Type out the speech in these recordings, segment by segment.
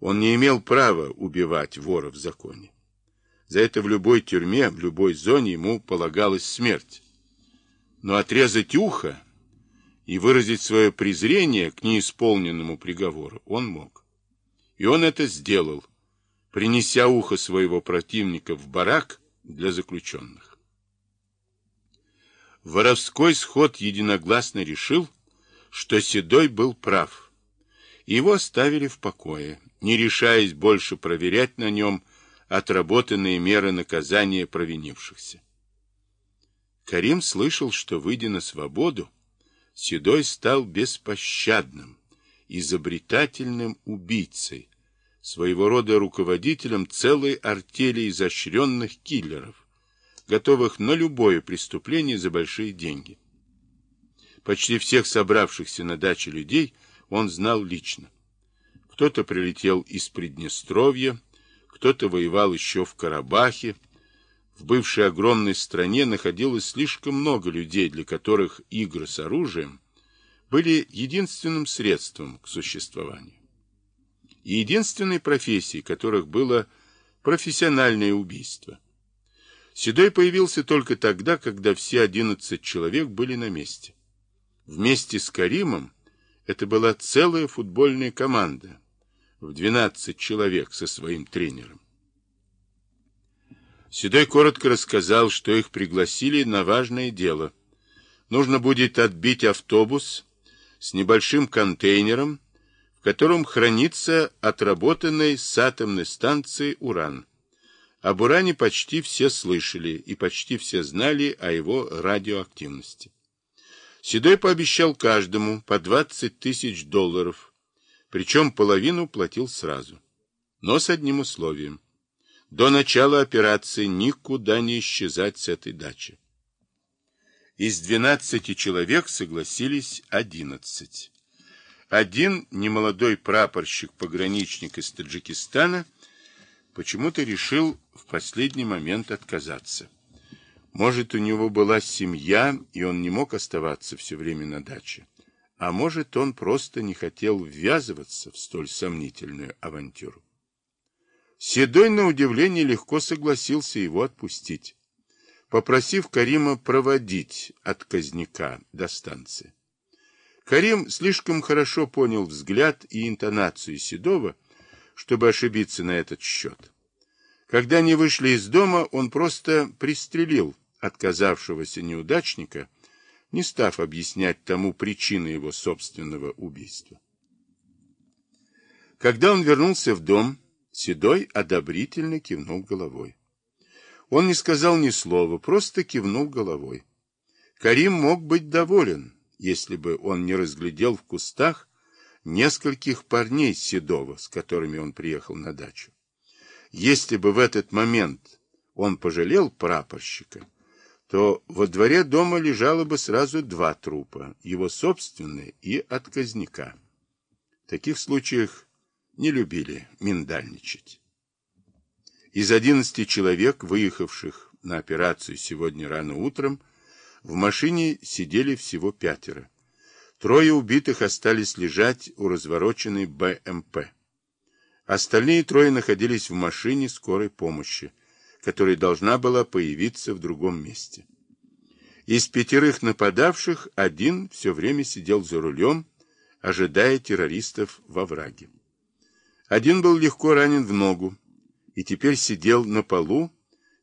Он не имел права убивать вора в законе. За это в любой тюрьме, в любой зоне ему полагалась смерть. Но отрезать ухо и выразить свое презрение к неисполненному приговору он мог. И он это сделал, принеся ухо своего противника в барак для заключенных. Воровской сход единогласно решил, что Седой был прав. Его оставили в покое, не решаясь больше проверять на нем отработанные меры наказания провинившихся. Карим слышал, что, выйдя на свободу, Седой стал беспощадным, изобретательным убийцей, своего рода руководителем целой артели изощренных киллеров, готовых на любое преступление за большие деньги. Почти всех собравшихся на даче людей он знал лично. Кто-то прилетел из Приднестровья, кто-то воевал еще в Карабахе. В бывшей огромной стране находилось слишком много людей, для которых игры с оружием были единственным средством к существованию и единственной профессией которых было профессиональное убийство. Седой появился только тогда, когда все одиннадцать человек были на месте. Вместе с Каримом это была целая футбольная команда в 12 человек со своим тренером. Седой коротко рассказал, что их пригласили на важное дело. Нужно будет отбить автобус с небольшим контейнером, в котором хранится отработанный с атомной станции уран. Об уране почти все слышали и почти все знали о его радиоактивности. Седой пообещал каждому по 20 тысяч долларов, причем половину платил сразу. Но с одним условием. До начала операции никуда не исчезать с этой дачи. Из 12 человек согласились 11. Один немолодой прапорщик-пограничник из Таджикистана почему-то решил в последний момент отказаться. Может, у него была семья, и он не мог оставаться все время на даче. А может, он просто не хотел ввязываться в столь сомнительную авантюру. Седой, на удивление, легко согласился его отпустить, попросив Карима проводить отказника до станции. Карим слишком хорошо понял взгляд и интонацию Седова, чтобы ошибиться на этот счет. Когда они вышли из дома, он просто пристрелил отказавшегося неудачника, не став объяснять тому причины его собственного убийства. Когда он вернулся в дом, Седой одобрительно кивнул головой. Он не сказал ни слова, просто кивнул головой. Карим мог быть доволен, если бы он не разглядел в кустах нескольких парней Седова, с которыми он приехал на дачу. Если бы в этот момент он пожалел прапорщика, то во дворе дома лежало бы сразу два трупа, его собственный и отказника. В таких случаях не любили миндальничать. Из одиннадцати человек, выехавших на операцию сегодня рано утром, в машине сидели всего пятеро. Трое убитых остались лежать у развороченной БМП. Остальные трое находились в машине скорой помощи, которая должна была появиться в другом месте. Из пятерых нападавших один все время сидел за рулем, ожидая террористов во враге. Один был легко ранен в ногу и теперь сидел на полу,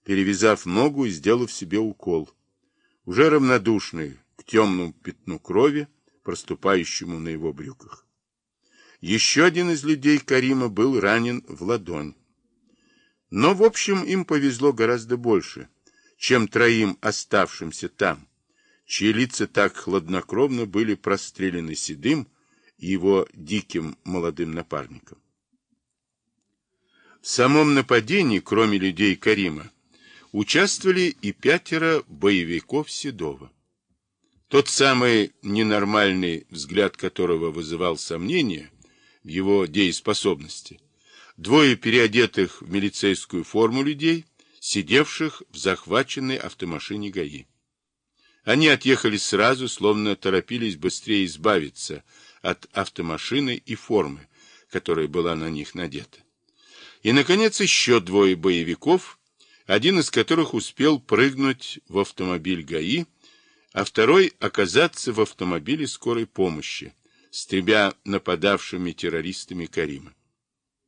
перевязав ногу и сделав себе укол уже равнодушный к темному пятну крови, проступающему на его брюках. Еще один из людей Карима был ранен в ладонь. Но, в общем, им повезло гораздо больше, чем троим оставшимся там, чьи лица так хладнокровно были прострелены Седым и его диким молодым напарником. В самом нападении, кроме людей Карима, участвовали и пятеро боевиков Седова. Тот самый ненормальный взгляд которого вызывал сомнения в его дееспособности. Двое переодетых в милицейскую форму людей, сидевших в захваченной автомашине ГАИ. Они отъехали сразу, словно торопились быстрее избавиться от автомашины и формы, которая была на них надета. И, наконец, еще двое боевиков, один из которых успел прыгнуть в автомобиль ГАИ, а второй оказаться в автомобиле скорой помощи, стребя нападавшими террористами Карима.